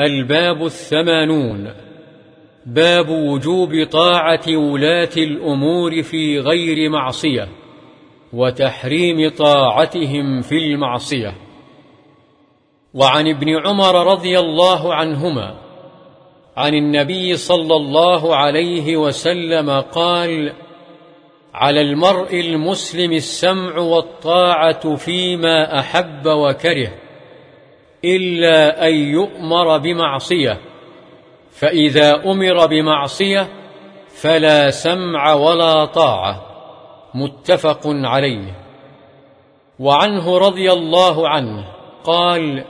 الباب الثمانون. باب وجوب طاعة ولاة الأمور في غير معصية وتحريم طاعتهم في المعصية. وعن ابن عمر رضي الله عنهما عن النبي صلى الله عليه وسلم قال على المرء المسلم السمع والطاعة فيما أحب وكره إلا أن يؤمر بمعصية فإذا أمر بمعصية فلا سمع ولا طاعة متفق عليه. وعنه رضي الله عنه قال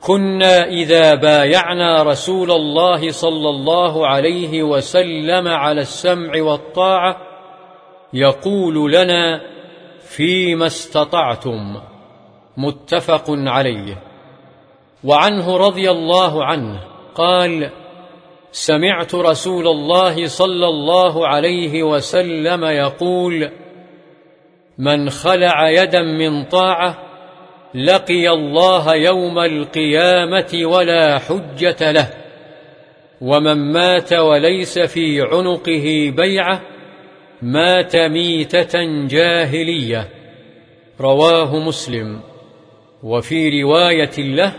كنا إذا بايعنا رسول الله صلى الله عليه وسلم على السمع والطاعة يقول لنا فيما استطعتم متفق عليه. وعنه رضي الله عنه قال سمعت رسول الله صلى الله عليه وسلم يقول من خلع يدا من طاعة لقي الله يوم القيامة ولا حجة له ومن مات وليس في عنقه بيعة مات ميتة جاهلية رواه مسلم. وفي رواية له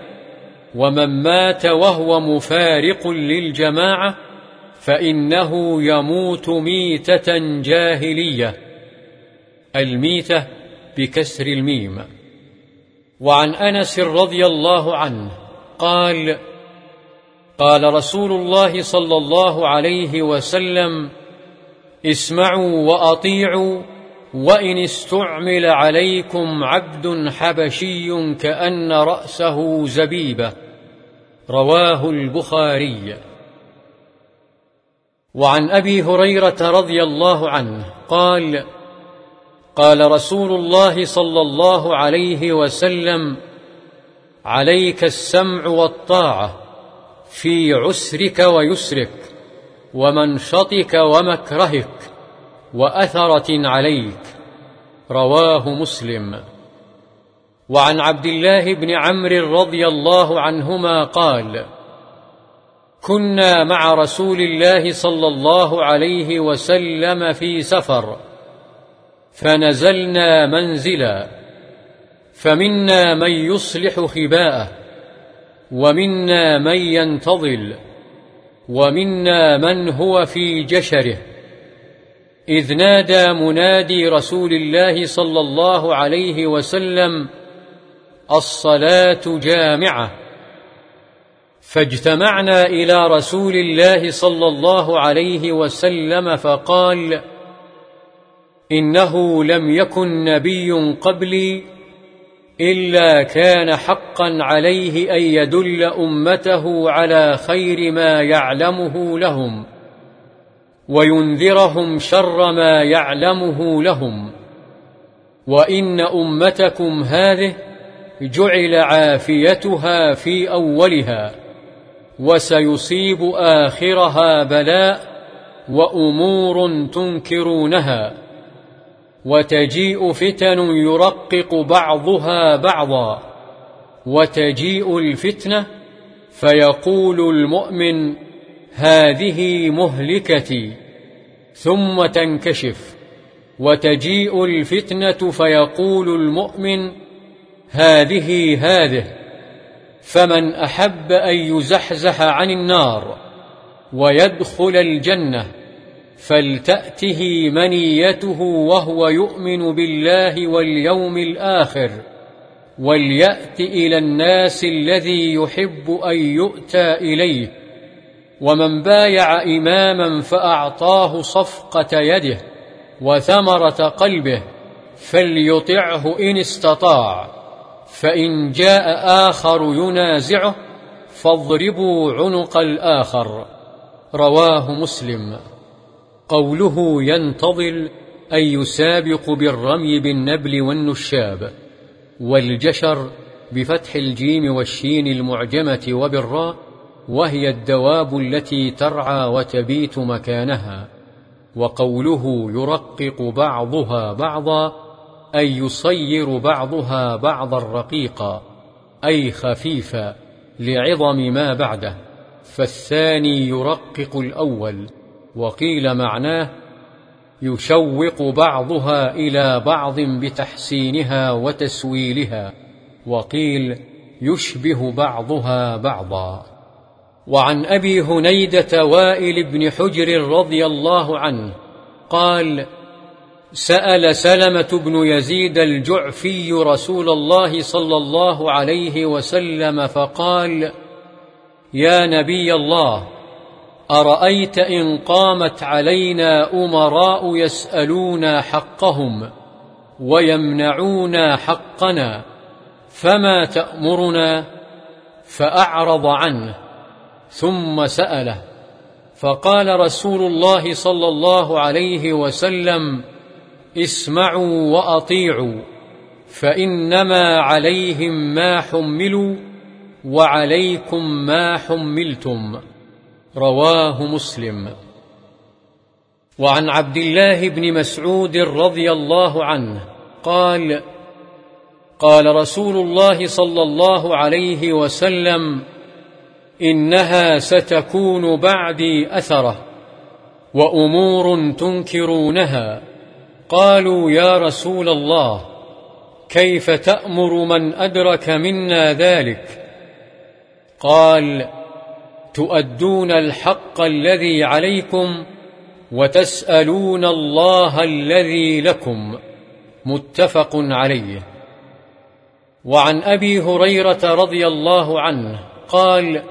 ومن مات وهو مفارق للجماعة فإنه يموت ميتة جاهلية. الميتة بكسر الميم. وعن أنس رضي الله عنه قال قال رسول الله صلى الله عليه وسلم اسمعوا وأطيعوا وإن استعمل عليكم عبد حبشي كأن رأسه زبيبة. رواه البخاري. وعن أبي هريرة رضي الله عنه قال قال رسول الله صلى الله عليه وسلم عليك السمع والطاعة في عسرك ويسرك ومنشطك ومكرهك وأثرة عليك. رواه مسلم. وعن عبد الله بن عمرو رضي الله عنهما قال كنا مع رسول الله صلى الله عليه وسلم في سفر فنزلنا منزلا فمنا من يصلح خباءه ومنا من ينتظل ومنا من هو في جشره. إذ نادى منادي رسول الله صلى الله عليه وسلم الصلاة جامعة. فاجتمعنا إلى رسول الله صلى الله عليه وسلم فقال إنه لم يكن نبي قبلي إلا كان حقا عليه أن يدل أمته على خير ما يعلمه لهم. وينذرهم شر ما يعلمه لهم. وإن أمتكم هذه جعل عافيتها في أولها وسيصيب آخرها بلاء وأمور تنكرونها وتجيء فتن يرقق بعضها بعضا وتجيء الفتنة فيقول المؤمن هذه مهلكتي ثم تنكشف وتجيء الفتنة فيقول المؤمن هذه هذه فمن أحب أن يزحزح عن النار ويدخل الجنة فلتأته منيته وهو يؤمن بالله واليوم الآخر وليأت إلى الناس الذي يحب أن يؤتى إليه. ومن بايع إماما فأعطاه صفقة يده وثمرة قلبه فليطعه إن استطاع فإن جاء آخر ينازعه فاضربوا عنق الآخر. رواه مسلم. قوله ينتظل أي يسابق بالرمي بالنبل والنشاب والجشر بفتح الجيم والشين المعجمة وبالراء وهي الدواب التي ترعى وتبيت مكانها وقوله يرقق بعضها بعضا أي يصير بعضها بعضا رقيقا أي خفيفا لعظم ما بعده. فالثاني يرقق الأول وقيل معناه يشوق بعضها إلى بعض بتحسينها وتسويلها وقيل يشبه بعضها بعضا. وعن أبي هنيدة وائل بن حجر رضي الله عنه قال سأل سلمة بن يزيد الجعفي رسول الله صلى الله عليه وسلم فقال يا نبي الله أرأيت إن قامت علينا أمراء يسألون حقهم ويمنعون حقنا فما تأمرنا؟ فأعرض عنه. ثم سأله فقال رسول الله صلى الله عليه وسلم اسمعوا وأطيعوا فإنما عليهم ما حملوا وعليكم ما حملتم. رواه مسلم. وعن عبد الله بن مسعود رضي الله عنه قال قال رسول الله صلى الله عليه وسلم إنها ستكون بعدي أثرة وأمور تنكرونها. قالوا يا رسول الله كيف تأمر من أدرك منا ذلك؟ قال تؤدون الحق الذي عليكم وتسألون الله الذي لكم. متفق عليه. وعن أبي هريرة رضي الله عنه قال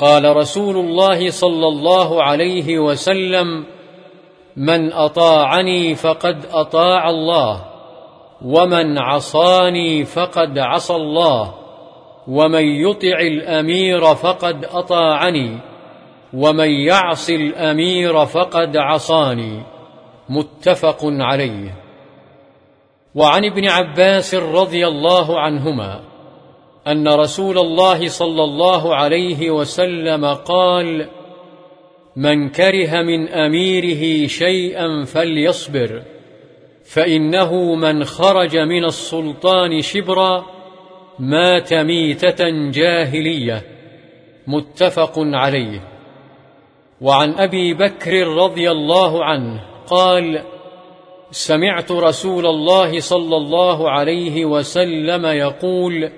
قال رسول الله صلى الله عليه وسلم من أطاعني فقد أطاع الله ومن عصاني فقد عصى الله ومن يطع الأمير فقد أطاعني ومن يعص الأمير فقد عصاني. متفق عليه. وعن ابن عباس رضي الله عنهما أن رسول الله صلى الله عليه وسلم قال من كره من أميره شيئا فليصبر فإنه من خرج من السلطان شبرا مات ميتة جاهلية. متفق عليه. وعن أبي بكر رضي الله عنه قال سمعت رسول الله صلى الله عليه وسلم يقول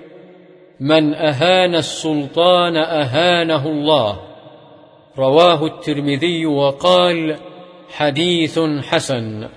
من أهان السلطان أهانه الله. رواه الترمذي وقال حديث حسن.